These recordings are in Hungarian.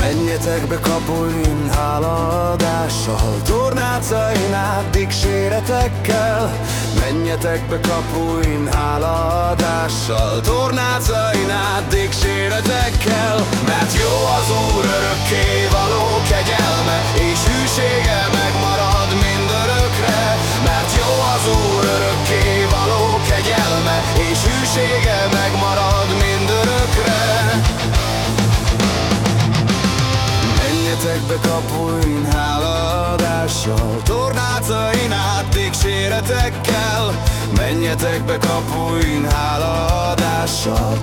Menjetek be kapuin hálaadással Tornácain át dicséretekkel Menjetek be kapuin hálaadással Tornácain át dicséretekkel Mert jó az Úr örökké És hűsége megmarad mindörökre. Menjetek be kapuin hálaadással Tornácain át dicséretekkel Menjetek be kapuin hálaadással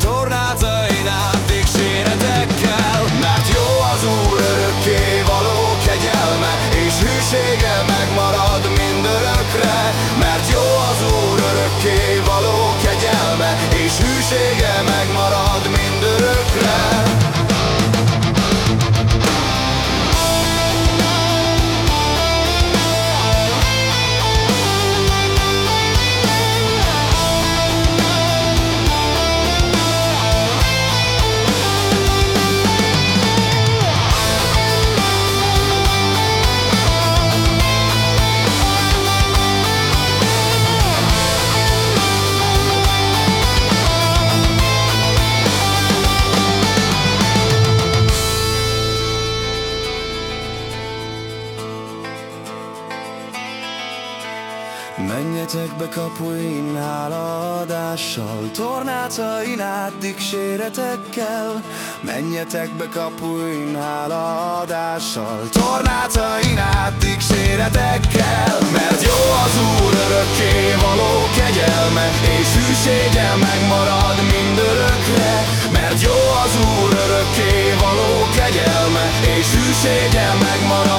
Menjetek be kapuin hálaadással Tornácain dicséretekkel Menjetek be kapuin hálaadással Tornácain dicséretekkel Mert jó az Úr örökké való kegyelme És hűsége megmarad mindörökre. Mert jó az Úr örökké való kegyelme És hűsége megmarad